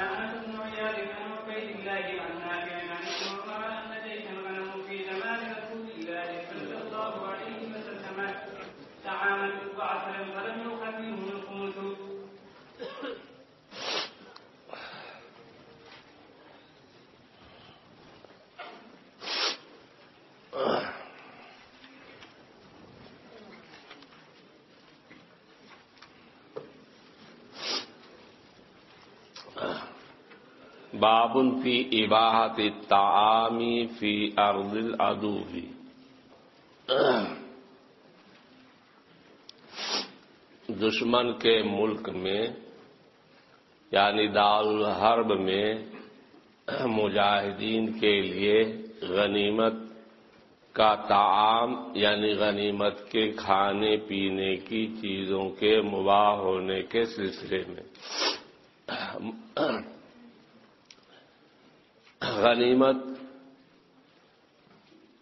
أنس بن عياض عن عبيد الله عن نافع عن ابن عمر أن جيشا غنموا في زمان رسول الله صلى الله عليه وسلم طعاما وعسلا فلم يؤخذ منهم الخمس باب فی اباحت تعامی فی ارض العدو دشمن کے ملک میں یعنی دار الحرب میں، مجاہدین کے لیے غنیمت کا تعام یعنی غنیمت کے کھانے پینے کی چیزوں کے مباح ہونے کے سلسلے میں۔ غنیمت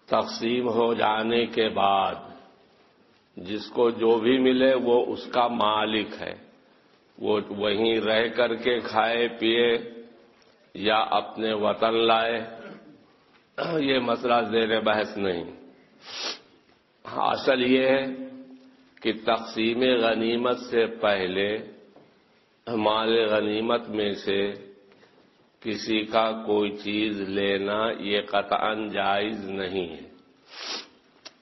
تقسیم ہو جانے کے بعد جس کو جو بھی ملے وہ اس کا مالک ہے۔ وہ وہیں رہ کر کے کھائے، پیے یا اپنے وطن لائے۔ یہ مسئلہ زیر بحث نہیں۔ اصل یہ ہے کہ تقسیم غنیمت سے پہلے مال غنیمت میں سے کسی کا کوئی چیز لینا یہ قطعا جائز نہیں ہے۔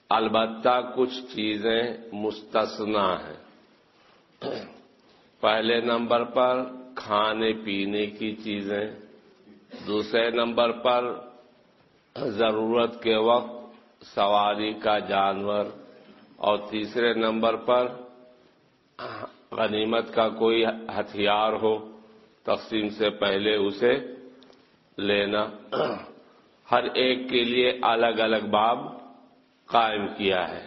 البتہ کچھ چیزیں مستثنا ہیں۔ پہلے نمبر پر کھانے پینے کی چیزیں، دوسرے نمبر پر ضرورت کے وقت سواری کا جانور، اور تیسرے نمبر پر غنیمت کا کوئی ہتھیار ہو۔ تقسیم سے پہلے اسے لینا۔ ہر ایک کے لیے الگ الگ باب قائم کیا ہے۔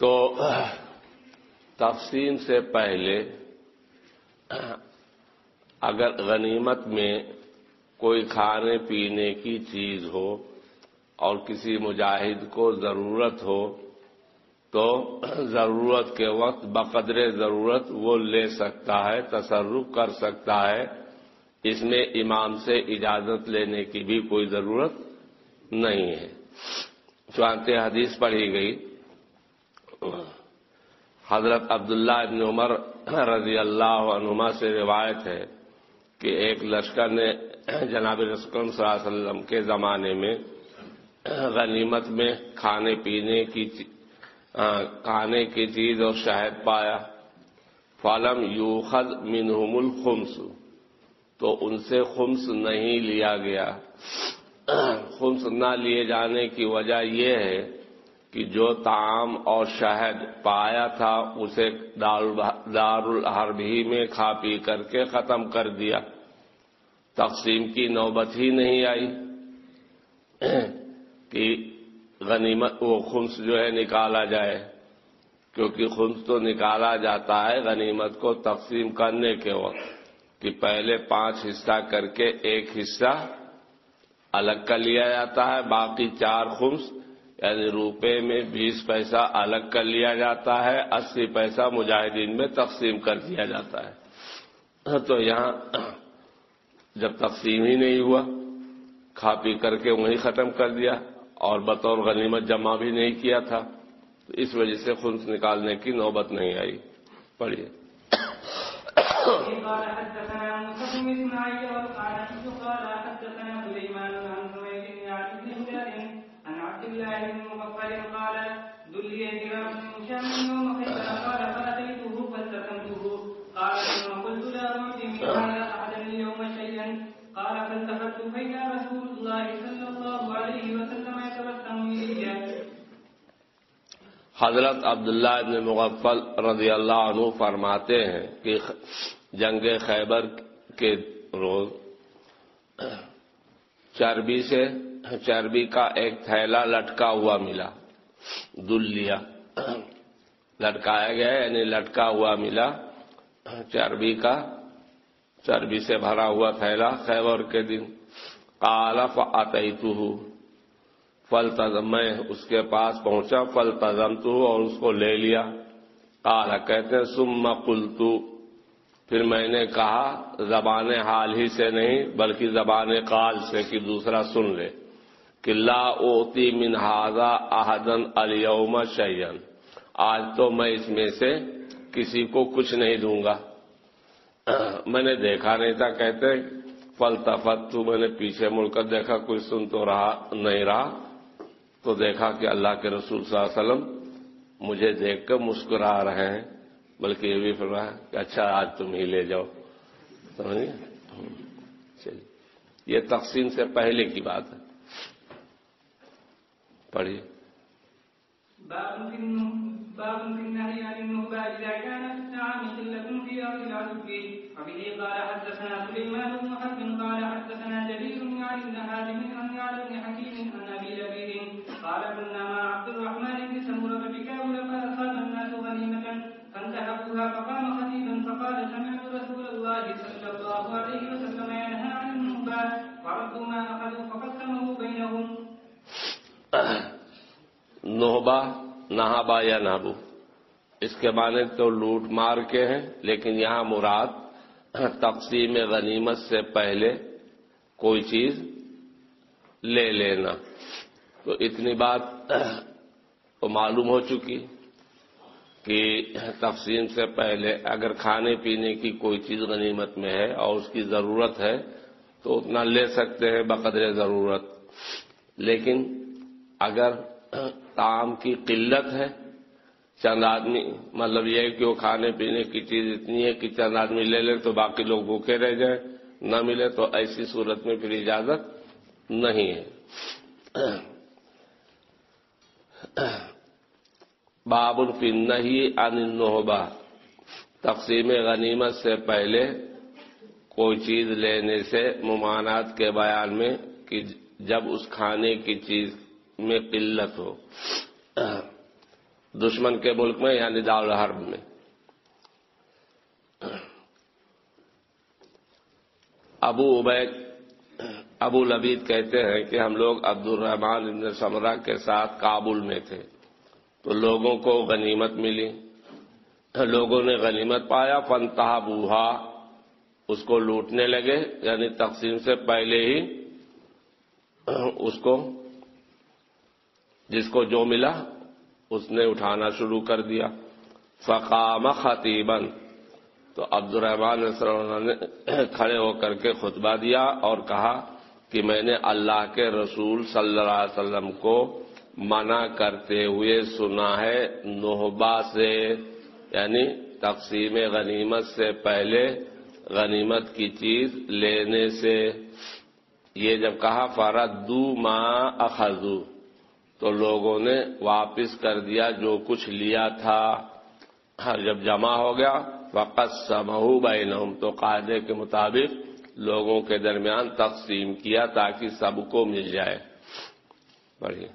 تو تقسیم سے پہلے اگر غنیمت میں کوئی کھانے پینے کی چیز ہو اور کسی مجاہد کو ضرورت ہو تو ضرورت کے وقت بقدر ضرورت وہ لے سکتا ہے، تصرف کر سکتا ہے۔ اس میں امام سے اجازت لینے کی بھی کوئی ضرورت نہیں ہے۔ چانتے حدیث پڑھی گئی۔ حضرت عبداللہ ابن عمر رضی اللہ عنہما سے روایت ہے کہ ایک لشکر نے جناب رسکم صلی اللہ علیہ وسلم کے زمانے میں غنیمت میں کھانے پینے کی کھانے کی چیز اور شہد پایا۔ فالم یو خد منہم الخمس۔ تو ان سے خمس نہیں لیا گیا۔ خمس نہ لیے جانے کی وجہ یہ ہے کہ جو تعام اور شہد پایا تھا، اسے دار الحرب ہی میں کھا پی کر کے ختم کر دیا۔ تقسیم کی نوبت ہی نہیں آئی۔ کہ غنیمت وہ خمس جو ہے نکالا جائے۔ کیونکہ خمس تو نکالا جاتا ہے غنیمت کو تقسیم کرنے کے وقت۔ کہ پہلے پانچ حصہ کر کے ایک حصہ الگ کر لیا جاتا ہے، باقی چار خمس یعنی روپے میں بیس پیسہ الگ کر لیا جاتا ہے، اسی پیسہ مجاہدین میں تقسیم کر دیا جاتا ہے۔ تو یہاں جب تقسیم ہی نہیں ہوا، کھا پی کر کے وہیں ختم کر دیا۔ اور بطور غنیمت جمع بھی نہیں کیا تھا، تو اس وجہ سے خنس نکالنے کی نوبت نہیں آئی۔ پڑھیے۔ قال فالتفت رسول الله صلى الله عليه وسلم حضرت عبداللہ ابن مغفل رضی اللہ عنہ فرماتے ہیں کہ جنگ خیبر کے روز چربی سے چربی کا ایک تھیلا لٹکا ہوا ملا دلیا لٹکایا گیا یعنی لٹکا ہوا ملا۔ چربی کا، چربی سے بھرا ہوا تھیلا خیبر کے دن۔ کالا فاتیتو فل تزم میں اس کے پاس پہنچا فل تزم تو اور اس کو لے لیا۔ کالا کہتے ہیں سم کلتو پھر میں نے کہا، زبان حال ہی سے نہیں، بلکہ زبان قال سے کہ دوسرا سن لے۔ کہ لا اوتی من ہاضا احدن الیوم شیئن۔ آج تو میں اس میں سے کسی کو کچھ نہیں دوں گا۔ میں نے دیکھا نہیں تھا، کہتے فلتفت تو میں نے پیچھے مڑ کر دیکھا، کوئی سن تو رہا، نہیں رہا۔ تو دیکھا کہ اللہ کے رسول صلی اللہ علیہ وسلم مجھے دیکھ کر مسکرا رہے ہیں، بلکہ یہ بھی فرمایا کہ اچھا آج تم ہی لے جاؤ۔ سمجھے؟ چلیے۔ یہ تقسیم سے پہلے کی بات ہے۔ پڑھیے۔ باب في النهي عن النهبة إذا كان في الطعام قلة في أرض العدو وبه قال حدثنا سليمان بن حرب قال حدثنا جرير عن يعلى بن قال كنا مع عبد الرحمن بن سمرة بكابل فأصاب الناس غنيمة فانتهبوها فقام خطيبا فقال سمعت رسول الله صلى الله عليه وسلم ينهى عن النهبة فردوا ما أخذوا فقسمه بينهم. نوبا نہابا یا نابو؟ اس کے معنی تو لوٹ مار کے ہیں، لیکن یہاں مراد تقسیم غنیمت سے پہلے کوئی چیز لے لینا۔ تو اتنی بات تو معلوم ہو چکی کہ تقسیم سے پہلے اگر کھانے پینے کی کوئی چیز غنیمت میں ہے اور اس کی ضرورت ہے تو اتنا لے سکتے ہیں بقدر ضرورت۔ لیکن اگر تعام کی قلت ہے، چند آدمی مطلب یہ ہے کہ وہ کھانے پینے کی چیز اتنی ہے کہ چند آدمی لے لے تو باقی لوگ بھوکے رہ جائیں، نہ ملے تو ایسی صورت میں پھر اجازت نہیں ہے۔ باب الفی نہیں ان تقسیم غنیمت سے پہلے کوئی چیز لینے سے ممانات کے بیان میں کہ جب اس کھانے کی چیز میں قلت ہو۔ دشمن کے ملک میں یعنی دار الحرب میں۔ ابو عبید ابو لبید کہتے ہیں کہ ہم لوگ عبد الرحمان ابن سمرہ کے ساتھ کابل میں تھے۔ تو لوگوں کو غنیمت ملی۔ لوگوں نے غنیمت پایا۔ فنتہا بوہا اس کو لوٹنے لگے۔ یعنی تقسیم سے پہلے ہی اس کو جس کو جو ملا، اس نے اٹھانا شروع کر دیا۔ فقام خطیبن تو عبد الرحمان نے کھڑے ہو کر کے خطبہ دیا اور کہا کہ میں نے اللہ کے رسول صلی اللہ علیہ وسلم کو منع کرتے ہوئے سنا ہے نوحبا سے یعنی تقسیم غنیمت سے پہلے غنیمت کی چیز لینے سے۔ یہ جب کہا فردو ماں اخذو تو لوگوں نے واپس کر دیا جو کچھ لیا تھا۔ ہاں، جب جمع ہو گیا وقت سمہو بینہم تو قاعدے کے مطابق لوگوں کے درمیان تقسیم کیا تاکہ سب کو مل جائے۔ بڑھیے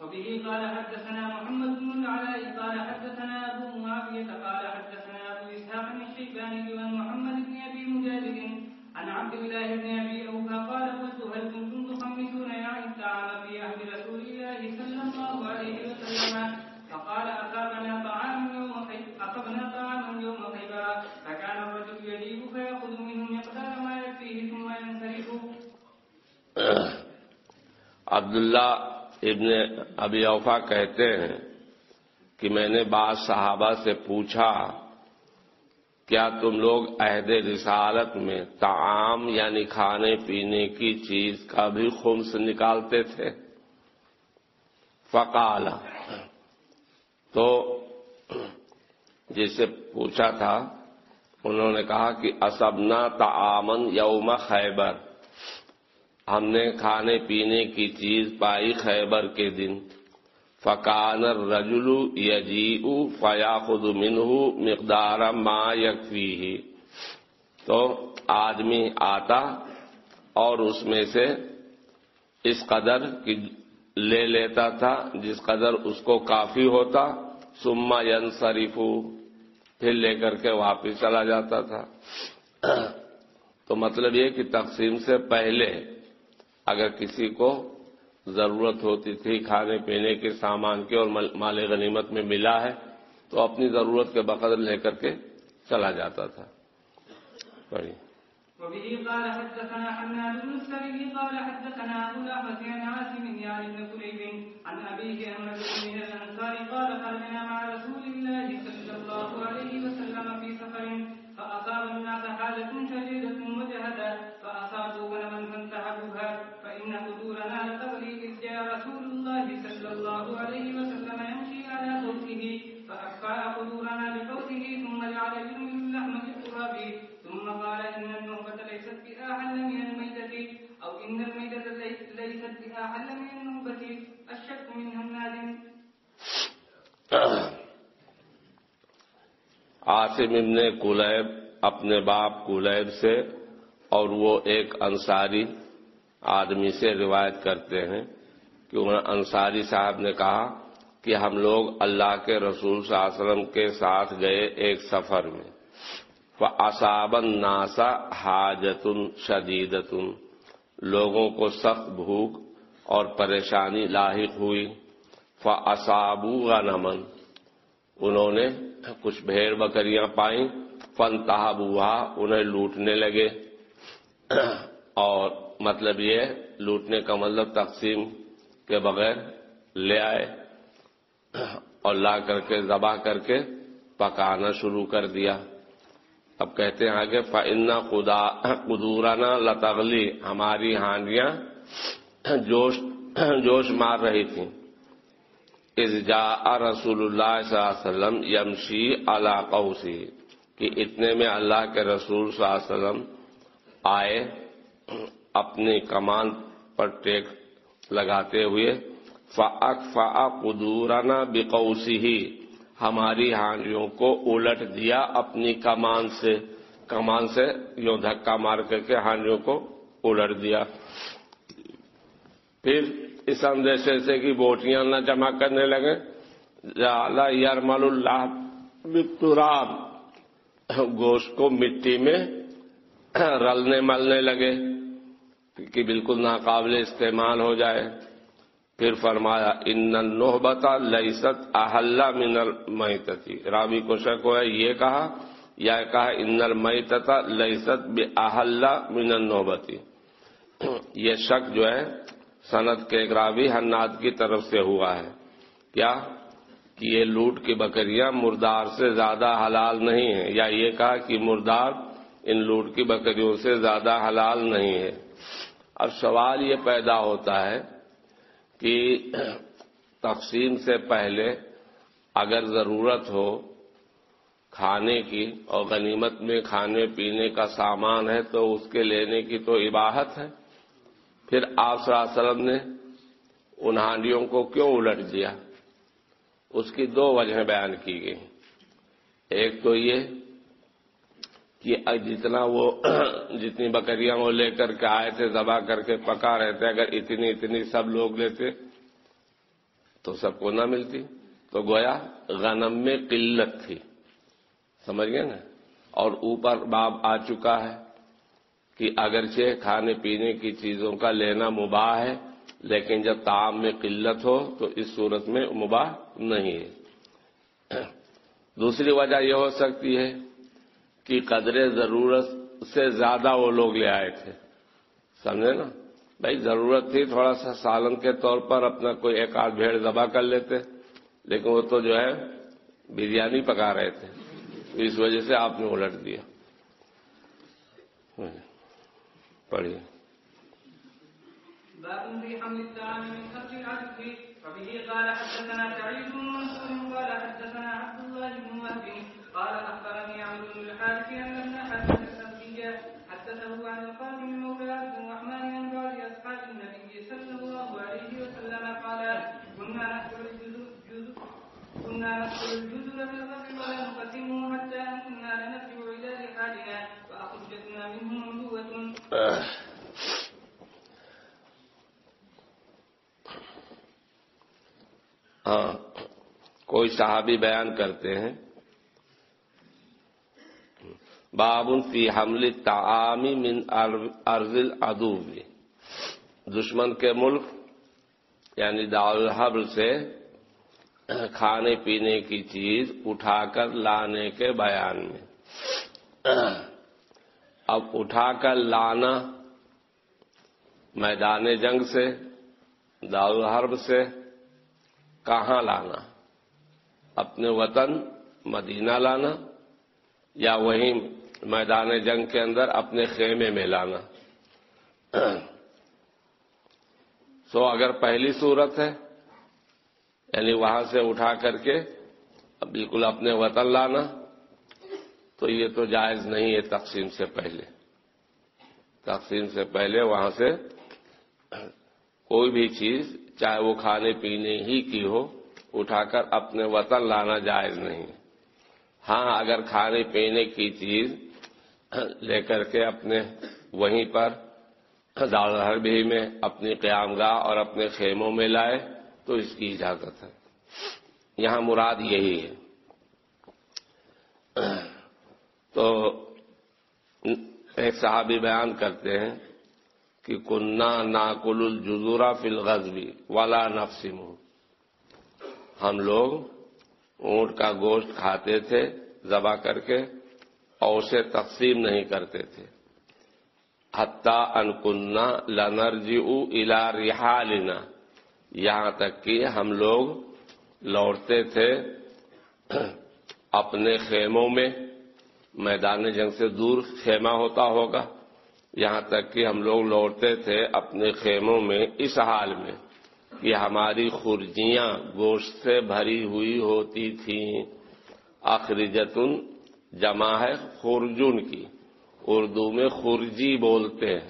وبه قال حدثنا محمد بن العلاء، قال حدثنا قال حدثنا الشيباني بن عن عبد الله بن ابي اوفى قال قلت هل كنتم تخمسون يعني الطعام في عهد رسول الله صلى الله عليه وسلم فقال اصابنا طعام يوم خيبر اصبنا طعاما يوم خيبر فكان الرجل يجيب فياخذ منه مقدار ما يكفيه ثم ينصرف عبداللہ ابن ابی اوفا کہتے ہیں کہ میں نے بعض صحابہ سے پوچھا، کیا تم لوگ عہد رسالت میں تعام یعنی کھانے پینے کی چیز کا بھی خمس نکالتے تھے؟ فقال تو جسے پوچھا تھا، انہوں نے کہا کہ اسبنا تعامن یوم خیبر۔ ہم نے کھانے پینے کی چیز پائی خیبر کے دن۔ فقان رجلو یجیو فیا منہ مقدار ما یکفی تو آدمی آتا اور اس میں سے اس قدر کی لے لیتا تھا جس قدر اس کو کافی ہوتا۔ سما ین پھر لے کر کے واپس چلا جاتا تھا۔ تو مطلب یہ کہ تقسیم سے پہلے اگر کسی کو ضرورت ہوتی تھی کھانے پینے کے سامان کے اور مال غنیمت میں ملا ہے، تو اپنی ضرورت کے بقدر لے کر کے چلا جاتا تھا۔ پڑھی وبه قال حدثنا حناد بن السري قال حدثنا ابو الاحوص عن عاصم يعني بن كليب عن ابيه عن رجل من الانصار قال خرجنا مع رسول الله صلى الله عليه وسلم في سفر فاصاب الناس حاجه شديده عاصم ابن کلیب اپنے باپ کلیب سے اور وہ ایک انصاری آدمی سے روایت کرتے ہیں کہ انصاری صاحب نے کہا کہ ہم لوگ اللہ کے رسول صلی اللہ علیہ وسلم کے ساتھ گئے ایک سفر میں۔ فصابن ناسا حاجتن شدیدتن لوگوں کو سخت بھوک اور پریشانی لاحق ہوئی۔ فصابو غنمن انہوں نے کچھ بھیڑ بکریاں پائیں، فن تحبوہا انہیں لوٹنے لگے۔ اور مطلب یہ لوٹنے کا مطلب تقسیم کے بغیر لے آئے اور لا کر کے، ذبح کر کے پکانا شروع کر دیا۔ اب کہتے ہیں آگے فنا خدا قدورانا لتغلی ہماری ہانڈیاں جوش جوش مار رہی تھیں۔ از رسول اللہ صلی اللہ علیہ وسلم یمشی علاقہ کہ اتنے میں اللہ کے رسول صلی اللہ علیہ وسلم آئے، اپنی کمان پر ٹیک لگاتے ہوئے فعق فا قدورانا بقوسی ہی ہماری ہانڈیوں کو الٹ دیا اپنی کمان سے کمان سے یوں دھکا مار کر کے ہانڈیوں کو الٹ دیا۔ پھر اس اندیشے سے کہ بوٹیاں نہ جمع کرنے لگے۔ یرمل اللہ بتراب گوشت کو مٹی میں رلنے ملنے لگے کہ بالکل ناقابل استعمال ہو جائے۔ پھر فرمایا، ان نوبتا لئیست احلہ من المحتی راوی کو شک ہوا، یہ کہا، یا کہا، ان المحتا لئیست بے احلہ من النوبتی یہ شک جو ہے سند کے ایک راوی حناد کی طرف سے ہوا ہے۔ کیا کہ یہ لوٹ کی بکریاں مردار سے زیادہ حلال نہیں ہیں؟ یا یہ کہا کہ مردار ان لوٹ کی بکریوں سے زیادہ حلال نہیں ہے؟ اب سوال یہ پیدا ہوتا ہے کہ تقسیم سے پہلے اگر ضرورت ہو کھانے کی اور غنیمت میں کھانے پینے کا سامان ہے تو اس کے لینے کی تو عباہت ہے۔ پھر آپ صلی اللہ علیہ وسلم نے ان ہانڈیوں کو کیوں الٹ دیا؟ اس کی دو وجہیں بیان کی گئی ایک تو یہ کہ جتنا وہ جتنی بکریاں وہ لے کر کے آئے تھے دبا کر کے پکا رہے تھے، اگر اتنی اتنی سب لوگ لیتے تو سب کو نہ ملتی۔ تو گویا غنم میں قلت تھی۔ سمجھ گئے نا؟ اور اوپر باب آ چکا ہے۔ کہ اگرچہ کھانے پینے کی چیزوں کا لینا مباح ہے، لیکن جب تعام میں قلت ہو تو اس صورت میں مباح نہیں ہے۔ دوسری وجہ یہ ہو سکتی ہے کہ قدر ضرورت سے زیادہ وہ لوگ لے آئے تھے۔ سمجھے نا؟ بھائی ضرورت تھی، تھوڑا سا سالن کے طور پر اپنا کوئی ایک آدھ بھیڑ ذبح کر لیتے، لیکن وہ تو جو ہے بریانی پکا رہے تھے۔ اس وجہ سے آپ نے الٹ دیا۔ پڑھیے باب في حمل الطعام من خلف العدو وبه قال حدثنا سعيد بن منصور، قال حدثنا عبد الله بن وهب قال اخبرني عمرو بن الحارث ان ابن حسن السبتي حدثه عن القاسم مولى عبد الرحمن عن بعض اصحاب النبي صلى الله عليه وسلم قال كنا ناكل الجزر كنا نأكل الجزر بالغد ولا نقسمه حتى كنا لنرجع إلى رحالنا. ہاں کوئی صحابی بیان کرتے ہیں؟ باب فی حمل تعامی من ارض العدو. دشمن کے ملک یعنی دارالحبل سے، کھانے پینے کی چیز اٹھا کر لانے کے بیان میں۔ اب اٹھا کر لانا میدان جنگ سے دارالحرب سے، کہاں لانا؟ اپنے وطن مدینہ لانا یا وہیں میدان جنگ کے اندر اپنے خیمے میں لانا؟ سو اگر پہلی صورت ہے یعنی وہاں سے اٹھا کر کے بالکل اپنے وطن لانا تو یہ تو جائز نہیں ہے تقسیم سے پہلے۔ تقسیم سے پہلے وہاں سے کوئی بھی چیز چاہے وہ کھانے پینے ہی کی ہو، اٹھا کر اپنے وطن لانا جائز نہیں۔ ہاں اگر کھانے پینے کی چیز لے کر کے اپنے وہیں پر دار بھی میں اپنی قیام گاہ اور اپنے خیموں میں لائے تو اس کی اجازت ہے۔ یہاں مراد یہی ہے۔ تو ایک صحابی بیان کرتے ہیں کہ کنہ ناکل الجزورا فی الغزبی والا نفسم ہم لوگ اونٹ کا گوشت کھاتے تھے ذبح کر کے اور اسے تقسیم نہیں کرتے تھے۔ حتیٰ انکنہ لنرجی الا رحالنا۔ یہاں تک کہ ہم لوگ لوٹتے تھے اپنے خیموں میں۔ میدان جنگ سے دور خیمہ ہوتا ہوگا۔ یہاں تک کہ ہم لوگ لوٹتے تھے اپنے خیموں میں اس حال میں کہ ہماری خرجیاں گوشت سے بھری ہوئی ہوتی تھیں۔ آخریجتن جمع ہے خرجن کی۔ اردو میں خرجی بولتے ہیں۔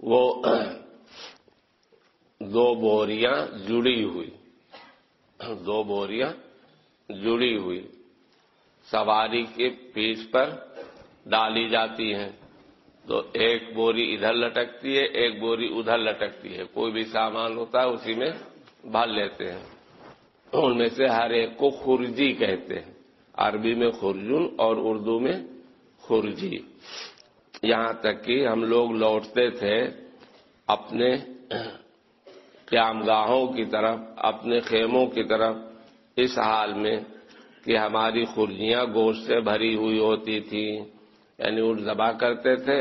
وہ دو بوریاں جڑی ہوئی۔ دو بوریاں جڑی ہوئی سواری کے پیچ پر ڈالی جاتی ہیں۔ تو ایک بوری ادھر لٹکتی ہے، ایک بوری ادھر لٹکتی ہے۔ کوئی بھی سامان ہوتا ہے، اسی میں بھر لیتے ہیں۔ ان میں سے ہر ایک کو خرجی کہتے ہیں۔ عربی میں خرجن اور اردو میں خرجی۔ یہاں تک کہ ہم لوگ لوٹتے تھے اپنے قیام گاہوں کی طرف، اپنے خیموں کی طرف۔ اس حال میں کہ ہماری خرجیاں گوشت سے بھری ہوئی ہوتی تھیں یعنی اٹھ ذبح کرتے تھے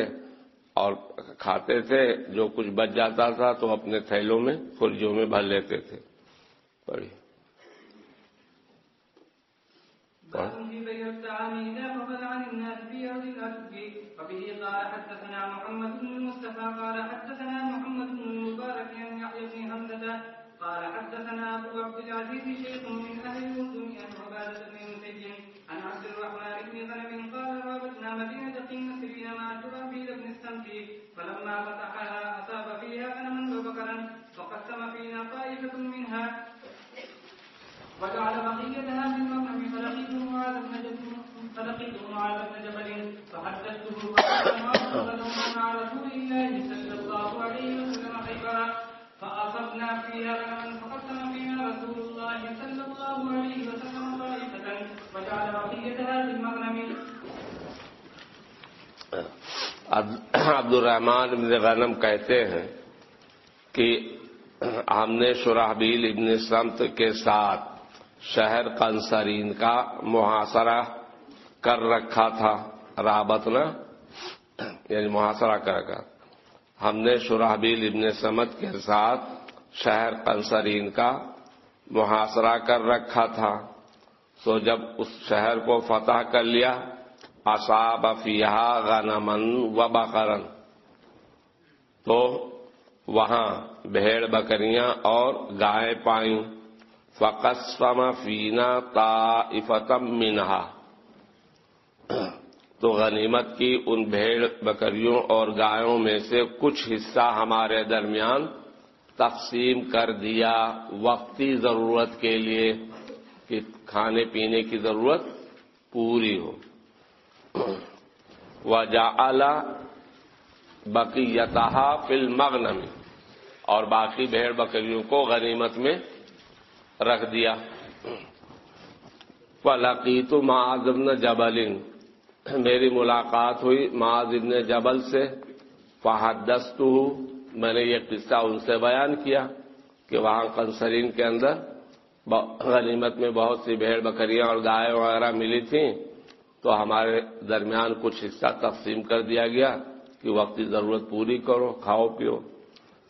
اور کھاتے تھے، جو کچھ بچ جاتا تھا تو اپنے تھیلوں میں، خرجیوں میں بھر لیتے تھے۔ پڑھی محمد بن قال حدثنا محمد أبو عبد العزيز شيخ من أهل الأردن عن عبادة بن مسجد عن عبد الرحمن بن غنم قال رابطنا مدينة قيم مع شرحبيل بن السمت، فلما فتحها أصاب فيها غنما وبقرا فقسم فينا طائفة منها وجعل بقيتها في المغنم فلقيت معاذ بن جبل فلقيت معاذ بن جبل، فحدثته فقال ما مع رسول الله صلى الله عليه وسلم. فأصبنا فيها غنما فقسم فينا رسول الله صلى الله عليه وسلم طائفة وجعل بقيتها في المغنم عبد الرحمان ابن غنم کہتے ہیں کہ ہم نے شرحبیل ابن سمت کے ساتھ شہر قنصرین کا محاصرہ کر رکھا تھا رابط نا یعنی محاصرہ کر رکھا۔ ہم نے شرحبیل ابن سمت کے ساتھ شہر قنصرین کا محاصرہ کر رکھا تھا۔ سو جب اس شہر کو فتح کر لیا، اصاب فیہا غنمن و بقرن تو وہاں بھیڑ بکریاں اور گائے پائیں۔ فقسم فینا طائفتم منہا۔ تو غنیمت کی ان بھیڑ بکریوں اور گایوں میں سے کچھ حصہ ہمارے درمیان تقسیم کر دیا۔ وقتی ضرورت کے لیے کہ کھانے پینے کی ضرورت پوری ہو۔ وجعل بقیتہا فی المغنم اور باقی بھیڑ بکریوں کو غنیمت میں رکھ دیا۔ فلقیت معاذ ابن جبل میری ملاقات ہوئی معاذ ابن جبل سے فحدست میں نے یہ قصہ ان سے بیان کیا کہ وہاں کنسرین کے اندر غنیمت میں بہت سی بھیڑ بکریاں اور گائے وغیرہ ملی تھیں۔ تو ہمارے درمیان کچھ حصہ تقسیم کر دیا گیا کہ وقتی ضرورت پوری کرو، کھاؤ، پیو۔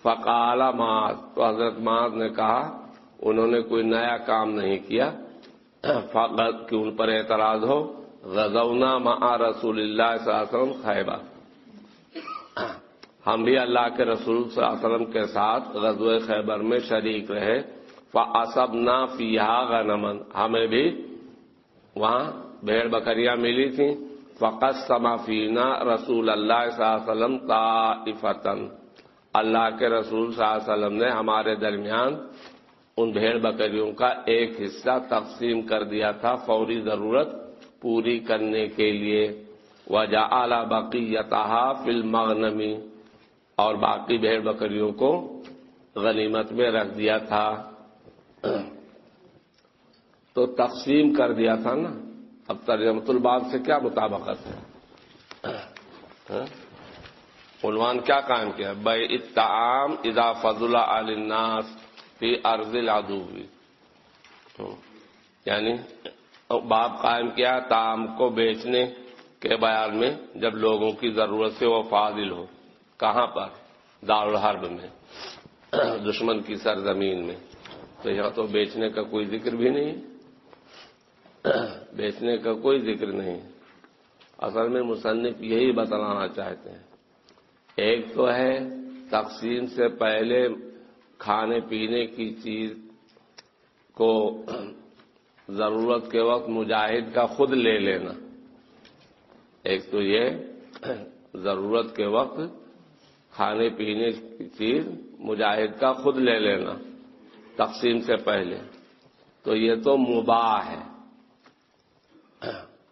فقال معاذ، تو حضرت معاذ نے کہا، انہوں نے کوئی نیا کام نہیں کیا، فقط کہ ان پر اعتراض ہو۔ غزونا مع رسول اللہ صلی اللہ علیہ وسلم خیبہ ہم بھی اللہ کے رسول صلی اللہ علیہ وسلم کے ساتھ غزو خیبر میں شریک رہے۔ فاسب نہ فیحا غنمن ہمیں بھی وہاں بھیڑ بکریاں ملی تھیں۔ فقط سمافینا رسول اللہ صلی اللہ علیہ وسلم طافتن اللہ کے رسول صلی اللہ علیہ وسلم نے ہمارے درمیان ان بھیڑ بکریوں کا ایک حصہ تقسیم کر دیا تھا۔ فوری ضرورت پوری کرنے کے لیے وجہ اعلی بقیتہ فلم مغنمی اور باقی بھیڑ بکریوں کو غنیمت میں رکھ دیا تھا تو تقسیم کر دیا تھا نا۔ اب ترجمت الباب سے کیا مطابقت ہے؟ عنوان کیا قائم کیا؟ بے اتعام ادا فضل الناس فی ارض العدوی یعنی باپ قائم کیا تعام کو بیچنے کے بیان میں جب لوگوں کی ضرورت سے وہ فاضل ہو۔ کہاں پر؟ دارالحرب میں۔ دشمن کی سرزمین میں۔ تو یہاں تو بیچنے کا کوئی ذکر بھی نہیں۔ بیچنے کا کوئی ذکر نہیں۔ اصل میں مصنف یہی بتلانا چاہتے ہیں۔ ایک تو ہے تقسیم سے پہلے کھانے پینے کی چیز کو ضرورت کے وقت مجاہد کا خود لے لینا۔ ایک تو یہ ضرورت کے وقت کھانے پینے کی چیز مجاہد کا خود لے لینا، تقسیم سے پہلے۔ تو یہ تو مباح ہے۔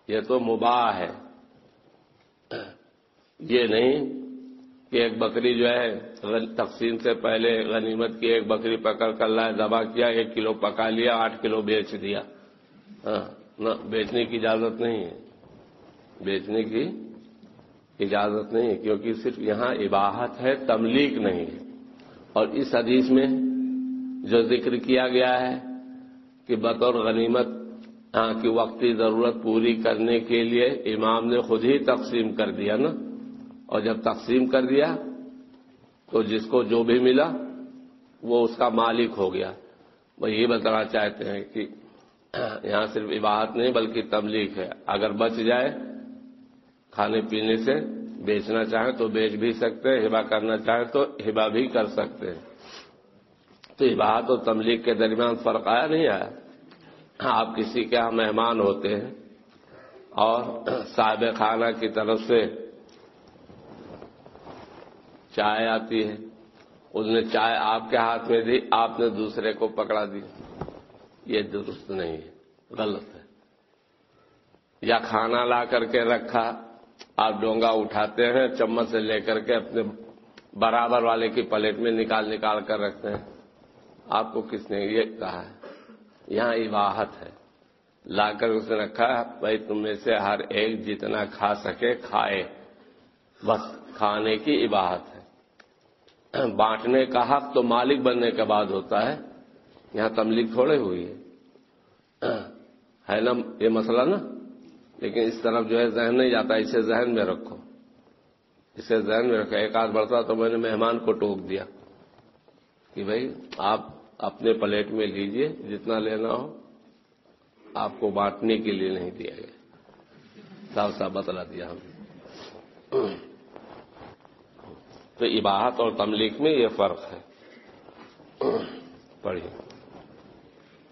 یہ تو مباح ہے۔ یہ نہیں کہ ایک بکری جو ہے تقسیم سے پہلے غنیمت کی ایک بکری پکڑ کر لائے، دبا کیا، ایک کلو پکا لیا، آٹھ کلو بیچ دیا۔ ہاں نہ، بیچنے کی اجازت نہیں ہے۔ بیچنے کی اجازت نہیں ہے، کیونکہ صرف یہاں عباہت ہے تملیغ نہیں ہے۔ اور اس حدیث میں جو ذکر کیا گیا ہے کہ بطور غنیمت ہاں کی وقتی ضرورت پوری کرنے کے لیے امام نے خود ہی تقسیم کر دیا نا۔ اور جب تقسیم کر دیا، تو جس کو جو بھی ملا، وہ اس کا مالک ہو گیا۔ وہ یہ بتانا چاہتے ہیں کہ یہاں صرف عباہت نہیں بلکہ تبلیغ ہے۔ اگر بچ جائے کھانے پینے سے، بیچنا چاہیں تو بیچ بھی سکتے ہیں ہبا کرنا چاہیں تو ہبا بھی کر سکتے ہیں۔ تو عباہت اور تبلیغ کے درمیان فرق آیا نہیں آیا۔ آپ کسی کے یہاں مہمان ہوتے ہیں اور صاحب خانہ کی طرف سے چائے آتی ہے۔ اس نے چائے آپ کے ہاتھ میں دی، آپ نے دوسرے کو پکڑا دی۔ یہ درست نہیں ہے، غلط ہے۔ یا کھانا لا کر کے رکھا، آپ ڈونگا اٹھاتے ہیں، چمچ سے لے کر کے اپنے برابر والے کی پلیٹ میں نکال نکال کر رکھتے ہیں۔ آپ کو کس نے یہ کہا ہے؟ یہاں عباہت ہے۔ لا کر اس نے رکھا، بھائی تم میں سے ہر ایک جتنا کھا سکے کھائے۔ بس، کھانے کی عباہت ہے۔ بانٹنے کا حق تو مالک بننے کے بعد ہوتا ہے۔ یہاں تملیغ تھوڑے ہوئی ہے۔ ہاں، ہے نا یہ مسئلہ نا۔ لیکن اس طرف جو ہے ذہن نہیں جاتا، اسے ذہن میں رکھو۔ اسے ذہن میں رکھا ایک آدھ بڑھتا تو میں نے مہمان کو ٹوک دیا کہ بھائی، آپ اپنے پلیٹ میں لیجیے، جتنا لینا ہو، آپ کو بانٹنے کے لیے نہیں دیا گیا۔ صاف صاف بتلا دیا ہم۔ تو عباہت اور تملیغ میں یہ فرق ہے۔ پڑھیے۔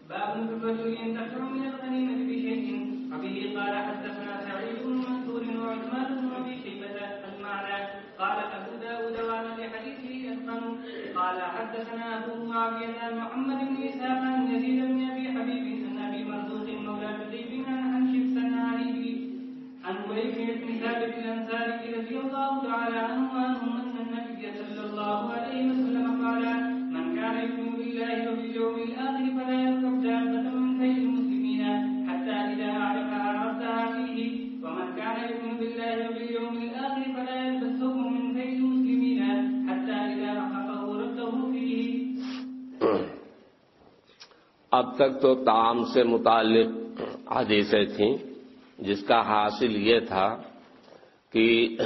باب في الرجل ينتفع من الغنيمة بشيء وبه قال حدثنا سعيد بن منصور وعثمان بن ابي شيبة المعنى قال ابو داود وانا لحديثه يسمع قال حدثنا ابو معاوية محمد بن اسحاق عن يزيد بن ابي حبيب عن ابي مرزوق مولى حبيب عن انشف سنانه عن قريش بن ثابت الانصاري رضي الله تعالى عنه وعنهم ان النبي صلى الله عليه اب تک تو تعام سے متعلق حدیثیں تھیں، جس کا حاصل یہ تھا کہ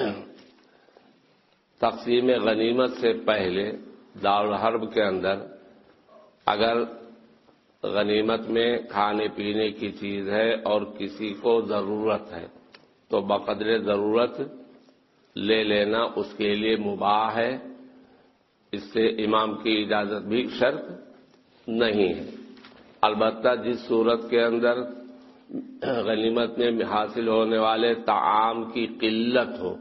تقسیم غنیمت سے پہلے دارالحرب کے اندر اگر غنیمت میں کھانے پینے کی چیز ہے اور کسی کو ضرورت ہے، تو بقدر ضرورت لے لینا اس کے لیے مباح ہے۔ اس سے امام کی اجازت بھی شرط نہیں ہے۔ البتہ جس صورت کے اندر غنیمت میں حاصل ہونے والے تعام کی قلت ہو،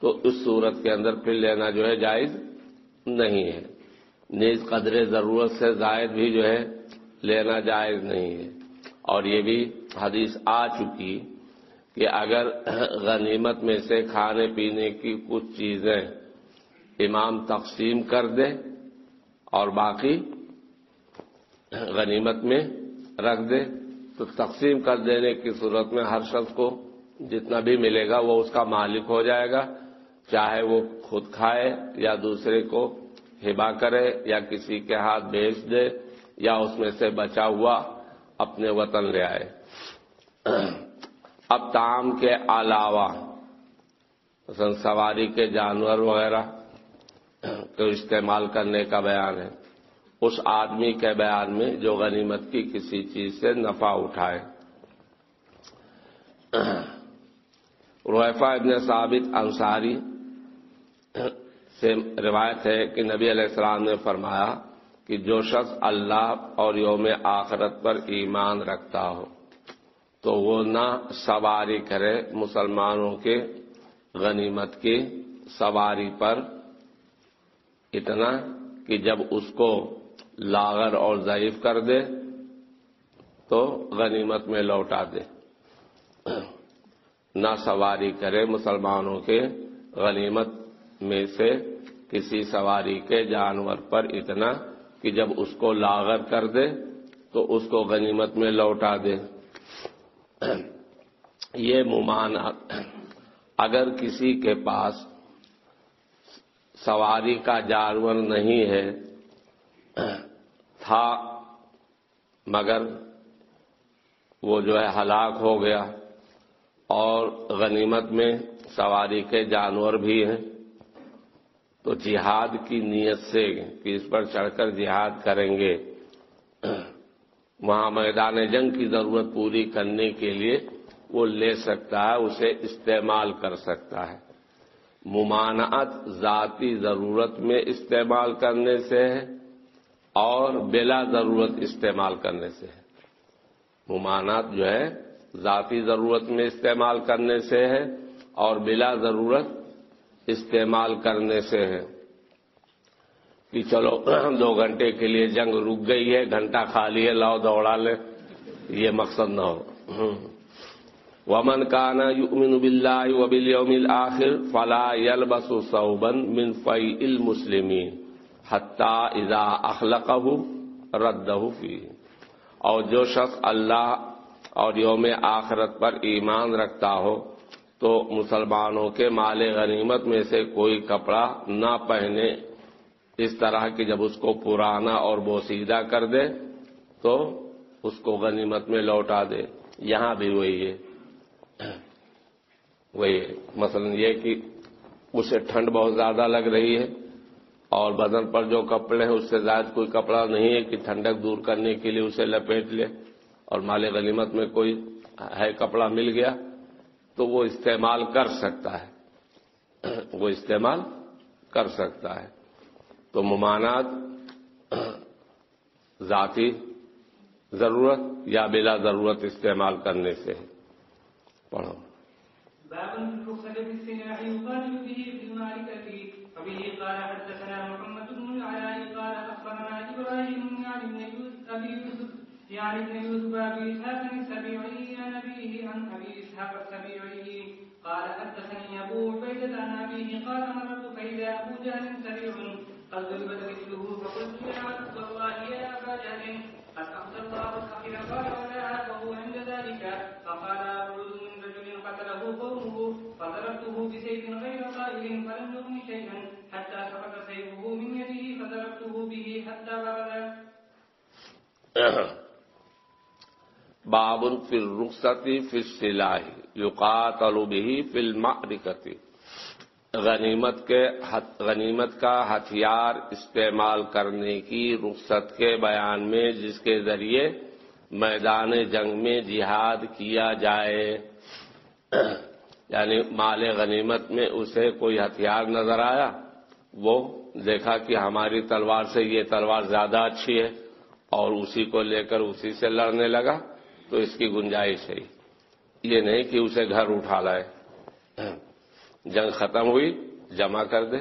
تو اس صورت کے اندر پھر لینا جو ہے جائز نہیں ہے۔ نیز قدر ضرورت سے زائد بھی جو ہے لینا جائز نہیں ہے۔ اور یہ بھی حدیث آ چکی کہ اگر غنیمت میں سے کھانے پینے کی کچھ چیزیں امام تقسیم کر دے اور باقی غنیمت میں رکھ دے، تو تقسیم کر دینے کی صورت میں ہر شخص کو جتنا بھی ملے گا وہ اس کا مالک ہو جائے گا۔ چاہے وہ خود کھائے یا دوسرے کو ہبا کرے یا کسی کے ہاتھ بیچ دے یا اس میں سے بچا ہوا اپنے وطن لے آئے۔ اب تام کے علاوہ مثلا سواری کے جانور وغیرہ کو استعمال کرنے کا بیان ہے۔ اس آدمی کے بیان میں جو غنیمت کی کسی چیز سے نفع اٹھائے۔ روحفا ابن ثابت انصاری سے روایت ہے کہ نبی علیہ السلام نے فرمایا کہ جو شخص اللہ اور یوم آخرت پر ایمان رکھتا ہو تو وہ نہ سواری کرے مسلمانوں کے غنیمت کی سواری پر اتنا کہ جب اس کو لاغر اور ضعیف کر دے تو غنیمت میں لوٹا دے۔ نہ سواری کرے مسلمانوں کے غنیمت میں سے کسی سواری کے جانور پر اتنا کہ جب اس کو لاغر کر دے تو اس کو غنیمت میں لوٹا دے۔ یہ ممانعت اگر کسی کے پاس سواری کا جانور نہیں ہے تھا، مگر وہ جو ہے ہلاک ہو گیا اور غنیمت میں سواری کے جانور بھی ہیں۔ تو جہاد کی نیت سے کہ اس پر چڑھ کر جہاد کریں گے۔ وہاں میدان جنگ کی ضرورت پوری کرنے کے لیے وہ لے سکتا ہے، اسے استعمال کر سکتا ہے۔ ممانعت ذاتی ضرورت میں استعمال کرنے سے ہے اور بلا ضرورت استعمال کرنے سے ہے۔ ممانعت جو ہے، ذاتی ضرورت میں استعمال کرنے سے ہے اور بلا ضرورت استعمال کرنے سے ہے۔ کہ چلو، دو گھنٹے کے لیے جنگ رک گئی ہے، گھنٹہ خالی ہے، لاؤ دوڑا لے یہ مقصد نہ ہو۔ ومن کانا یؤمن باللہ وبالیوم الاخر فلا یلبس صوبن من فی المسلمین۔ حتی اذا اخلقہ ردہ فی اور جو شخص اللہ اور یوم آخرت پر ایمان رکھتا ہو، تو مسلمانوں کے مال غنیمت میں سے کوئی کپڑا نہ پہنے، اس طرح کہ جب اس کو پرانا اور بوسیدہ کر دے، تو اس کو غنیمت میں لوٹا دے۔ یہاں بھی وہی ہے۔ وہی ہے۔ مثلا یہ کہ اسے ٹھنڈ بہت زیادہ لگ رہی ہے۔ اور بدن پر جو کپڑے ہیں، اس سے زائد کوئی کپڑا نہیں ہے کہ ٹھنڈک دور کرنے کے لیے اسے لپیٹ لے اور مال غنیمت میں کوئی ہے کپڑا مل گیا تو وہ استعمال کر سکتا ہے۔ وہ استعمال کر سکتا ہے۔ تو ممانات ذاتی ضرورت یا بلا ضرورت استعمال کرنے سے۔ پڑھو۔ يعني بن يوسف أبي إسحاق السبيعي عن أبيه عن أبي إسحاق السبيعي قال حدثني أبو عبيدة عن أبيه قال مررت فإذا أبو جهل سريع قد ضربت رجله فقلت يا عبد الله يا أبا جهل، قد أخذ الله الأخير قال ولا وهو عند ذلك. فقال رجل من رجل قتله قومه، فضربته بسيف غير قائل فلم يغن شيئا حتى سقط سيفه من يده، فضربته به حتى برد بابن فل رخصتی فل سلاحی یوقات البی فل معرکتی غنیمت کے غنیمت کا ہتھیار استعمال کرنے کی رخصت کے بیان میں، جس کے ذریعے میدان جنگ میں جہاد کیا جائے۔ یعنی مال غنیمت میں اسے کوئی ہتھیار نظر آیا، وہ دیکھا کہ ہماری تلوار سے یہ تلوار زیادہ اچھی ہے اور اسی کو لے کر اسی سے لڑنے لگا۔ تو اس کی گنجائش ہے۔ یہ نہیں کہ اسے گھر اٹھا لائے۔ جنگ ختم ہوئی، جمع کر دے۔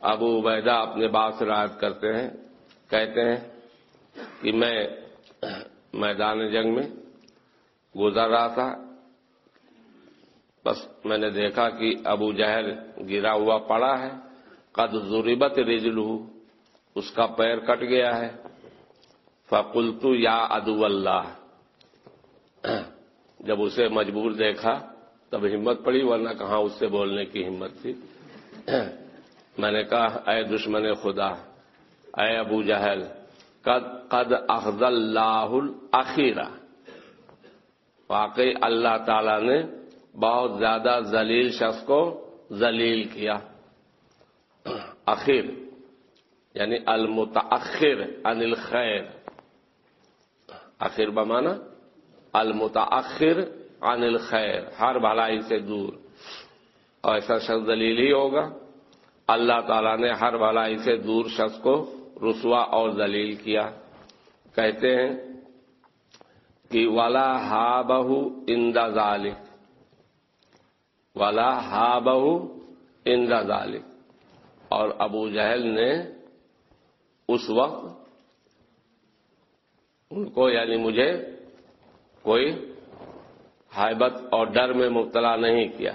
ابو عبیدہ اپنے باپ سے رعایت کرتے ہیں، کہتے ہیں کہ میں میدان جنگ میں گزر رہا تھا۔ بس میں نے دیکھا کہ ابو جہل گرا ہوا پڑا ہے۔ قد ضربت رجلو اس کا پیر کٹ گیا ہے۔ فقلتو یا ادو اللہ۔ جب اسے مجبور دیکھا تب ہمت پڑی، ورنہ کہاں اس سے بولنے کی ہمت تھی۔ میں نے کہا، اے دشمن خدا، اے ابو جہل، قد قد اخذ اللہ الخیرہ واقعی اللہ تعالی نے بہت زیادہ ذلیل شخص کو ذلیل کیا۔ اخیر۔ یعنی المتاخر عن الخیر اخیر بمانا المتاخر عن الخیر ہر بھلائی سے دور. اور ایسا شخص دلیل ہی ہوگا. اللہ تعالیٰ نے ہر بھلائی سے دور شخص کو رسوا اور ذلیل کیا. کہتے ہیں کہ والا ہا بہو اندا ذالک والا ہا بہو اندا ذالک اور ابو جہل نے اس وقت ان کو یعنی مجھے کوئی حیبت اور ڈر میں مبتلا نہیں کیا۔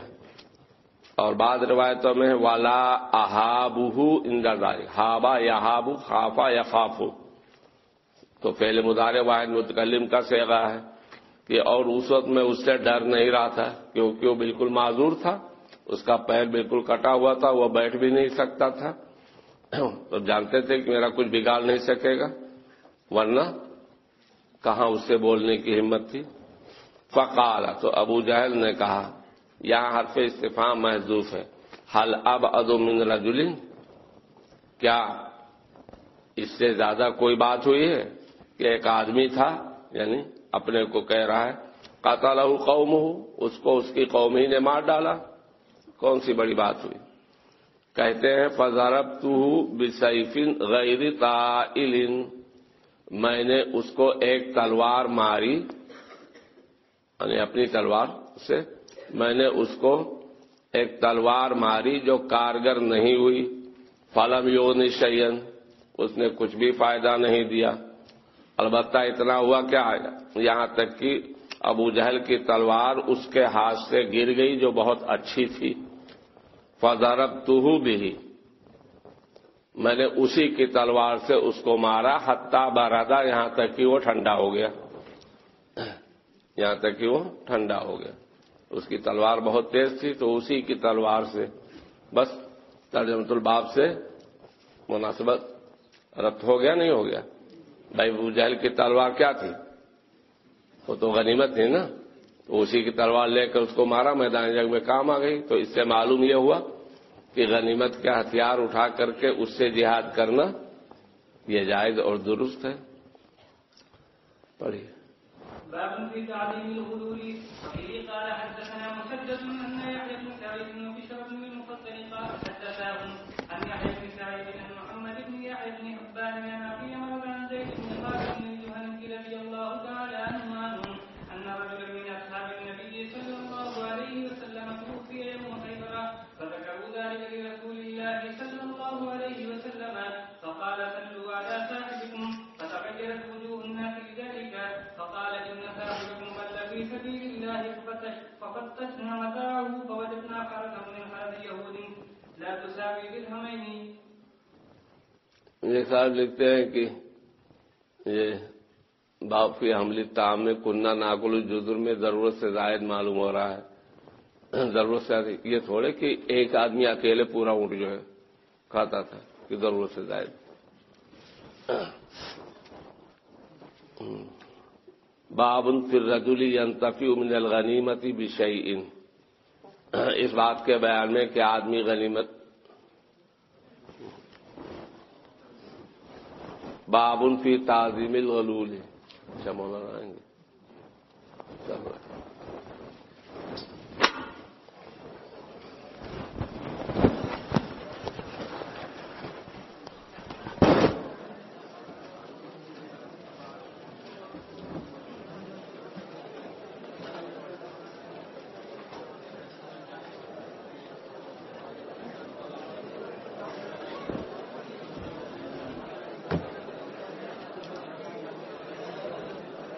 اور بعض روایتوں میں والا احابو اندر ہابا یا ہابو خافا یا خافو تو پہلے مدار واحد متکلم کا سیگا ہے کہ اور اس وقت میں اس سے ڈر نہیں رہا تھا کیونکہ وہ بالکل معذور تھا۔ اس کا پیر بالکل کٹا ہوا تھا، وہ بیٹھ بھی نہیں سکتا تھا۔ تو جانتے تھے کہ میرا کچھ بگاڑ نہیں سکے گا، ورنہ کہاں اس سے بولنے کی ہمت تھی۔ فقال، تو ابو جہل نے کہا، یہاں حرف استفام محضوف ہے۔ حل اب ادو من رجل؟ کیا اس سے زیادہ کوئی بات ہوئی ہے کہ ایک آدمی تھا یعنی اپنے کو کہہ رہا ہے قاتل قوم ہو اس کو اس کی قوم ہی نے مار ڈالا؟ کون سی بڑی بات ہوئی؟ کہتے ہیں فضرب تو بسیفن غیر تائل میں نے اس کو ایک تلوار ماری یعنی اپنی تلوار سے، میں نے اس کو ایک تلوار ماری جو کارگر نہیں ہوئی، فلم یو نشین اس نے کچھ بھی فائدہ نہیں دیا۔ البتہ اتنا ہوا کیا، یہاں تک کہ ابو جہل کی تلوار اس کے ہاتھ سے گر گئی جو بہت اچھی تھی۔ فضرب تو بھی میں نے اسی کی تلوار سے اس کو مارا حتہ بردا یہاں تک کہ وہ ٹھنڈا ہو گیا۔ یہاں تک کہ وہ ٹھنڈا ہو گیا۔ اس کی تلوار بہت تیز تھی تو اسی کی تلوار سے، بس ترجمت الباب سے مناسبت ربط ہو گیا، نہیں ہو گیا۔ بھائی ابو جہل کی تلوار کیا تھی؟ وہ تو غنیمت تھی نا۔ تو اسی کی تلوار لے کر اس کو مارا، میدان جنگ میں کام آ گئی۔ تو اس سے معلوم یہ ہوا کہ غنیمت کے ہتھیار اٹھا کر کے اس سے جہاد کرنا یہ جائز اور درست ہے۔ پڑھیے۔ باب في تعليم الغلول وفيه قال حدثنا مسدد ان يحيى بن سعيد بن بشر بن المفضل قال حدثاهم عن يحيى بن سعيد عن محمد بن يحيى بن حبان عن ابي عمرو عن زيد بن خالد بن الجهني رضي الله تعالى عنه عنهم ان رجلا من اصحاب النبي صلى الله عليه وسلم توفي يوم خيبر فذكروا ذلك لرسول الله صلى الله عليه وسلم فقال صلوا على صاحبكم فتغيرت وجوه الناس لذلك فقال إن صاحبكم بل في سبيل الله ففتش- ففتشنا متاعه فوجدنا خرجا من خرج يهود لا تساوي درهمين یہ صاحب لکھتے ہیں کہ یہ باپ کی حملی تعام میں کنہ ناقل جزر میں ضرورت سے زائد معلوم ہو رہا ہے۔ ضرورت سے یہ تھوڑے کہ ایک آدمی اکیلے پورا اونٹ جو ہے کھاتا تھا کہ ضرورت سے زائد۔ بابن فر رجولی انتفی من الغنیمتی بشعین اس بات کے بیان میں کہ آدمی غنیمت۔ بابن فی تعظیم الغلول۔ اچھا مولانا آئیں گے۔ چلو۔